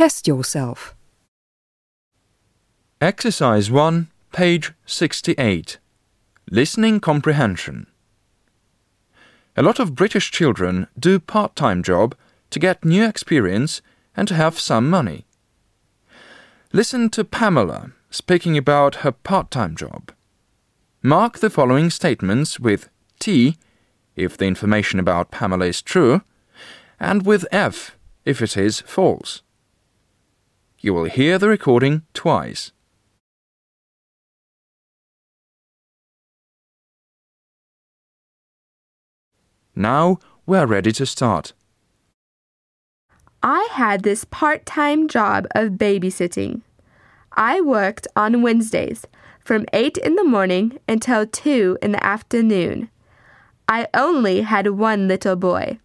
Test yourself. Exercise 1, page 68. Listening comprehension. A lot of British children do part-time job to get new experience and to have some money. Listen to Pamela speaking about her part-time job. Mark the following statements with T if the information about Pamela is true and with F if it is false. You will hear the recording twice. Now we're ready to start. I had this part time job of babysitting. I worked on Wednesdays from 8 in the morning until 2 in the afternoon. I only had one little boy,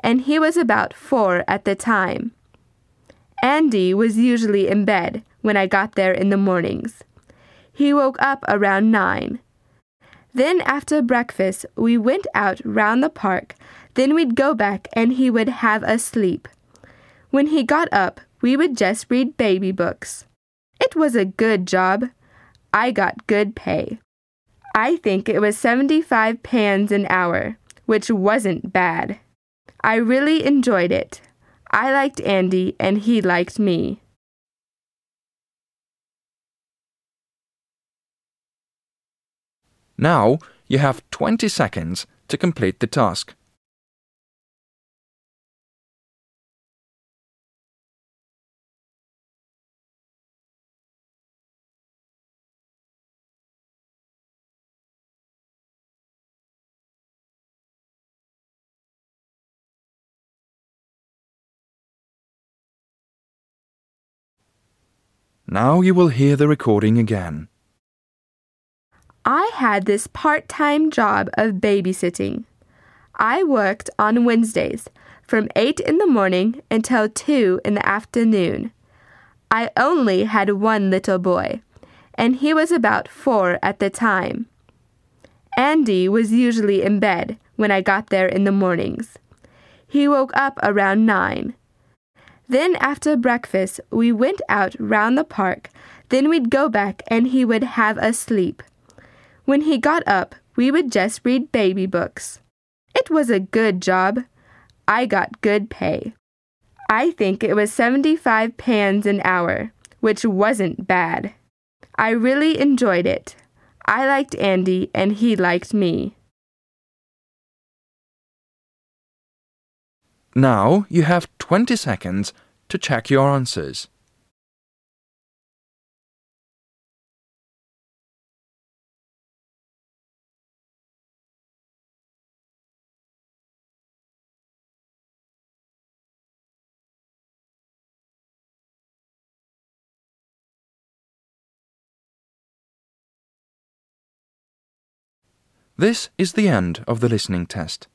and he was about four at the time. Andy was usually in bed when I got there in the mornings. He woke up around 9. Then after breakfast, we went out round the park. Then we'd go back and he would have a sleep. When he got up, we would just read baby books. It was a good job. I got good pay. I think it was 75 pounds an hour, which wasn't bad. I really enjoyed it. I liked Andy and he liked me. Now you have 20 seconds to complete the task. Now you will hear the recording again. I had this part time job of babysitting. I worked on Wednesdays from 8 in the morning until 2 in the afternoon. I only had one little boy, and he was about four at the time. Andy was usually in bed when I got there in the mornings. He woke up around 9. Then after breakfast, we went out round the park. Then we'd go back and he would have us sleep. When he got up, we would just read baby books. It was a good job. I got good pay. I think it was 75 pounds an hour, which wasn't bad. I really enjoyed it. I liked Andy and he liked me. Now you have 20 seconds to check your answers. This is the end of the listening test.